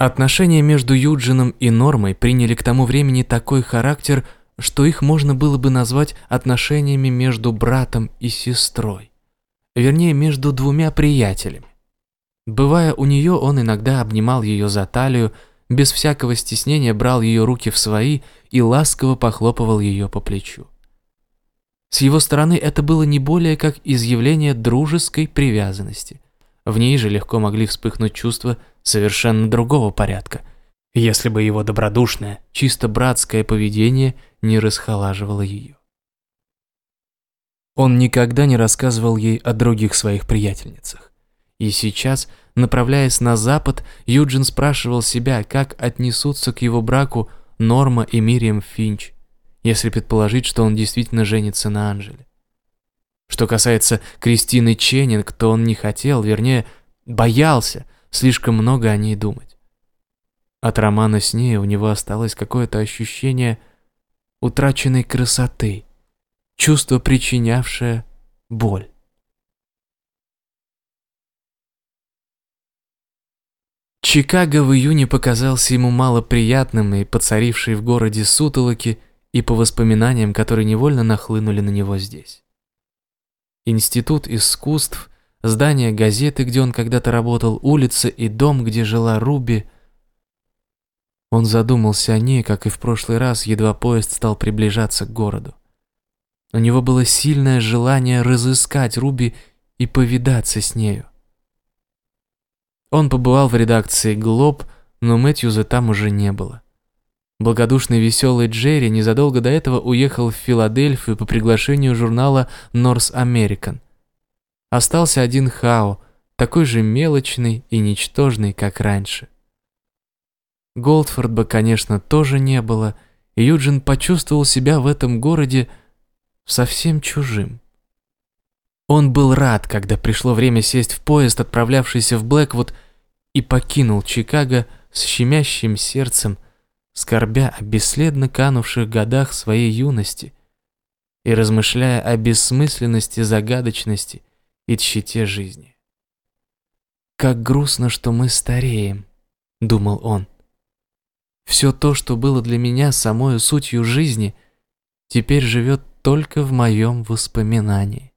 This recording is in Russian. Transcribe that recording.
Отношения между Юджином и Нормой приняли к тому времени такой характер, что их можно было бы назвать отношениями между братом и сестрой. Вернее, между двумя приятелями. Бывая у нее, он иногда обнимал ее за талию, без всякого стеснения брал ее руки в свои и ласково похлопывал ее по плечу. С его стороны это было не более как изъявление дружеской привязанности. В ней же легко могли вспыхнуть чувства совершенно другого порядка, если бы его добродушное, чисто братское поведение не расхолаживало ее. Он никогда не рассказывал ей о других своих приятельницах. И сейчас, направляясь на запад, Юджин спрашивал себя, как отнесутся к его браку Норма и Мириам Финч, если предположить, что он действительно женится на Анжеле. Что касается Кристины Ченнинг, то он не хотел, вернее, боялся слишком много о ней думать. От романа с ней у него осталось какое-то ощущение утраченной красоты, чувство, причинявшее боль. Чикаго в июне показался ему малоприятным и поцаривший в городе сутолоки и по воспоминаниям, которые невольно нахлынули на него здесь. Институт искусств, здание газеты, где он когда-то работал, улица и дом, где жила Руби. Он задумался о ней, как и в прошлый раз, едва поезд стал приближаться к городу. У него было сильное желание разыскать Руби и повидаться с нею. Он побывал в редакции «Глоб», но Мэтьюза там уже не было. Благодушный веселый Джерри незадолго до этого уехал в Филадельфию по приглашению журнала North American. Остался один Хао, такой же мелочный и ничтожный, как раньше. Голдфорд бы, конечно, тоже не было, и Юджин почувствовал себя в этом городе совсем чужим. Он был рад, когда пришло время сесть в поезд, отправлявшийся в Блэквуд, и покинул Чикаго с щемящим сердцем, скорбя о бесследно канувших годах своей юности и размышляя о бессмысленности, загадочности и тщете жизни. «Как грустно, что мы стареем», — думал он. «Все то, что было для меня самой сутью жизни, теперь живет только в моем воспоминании».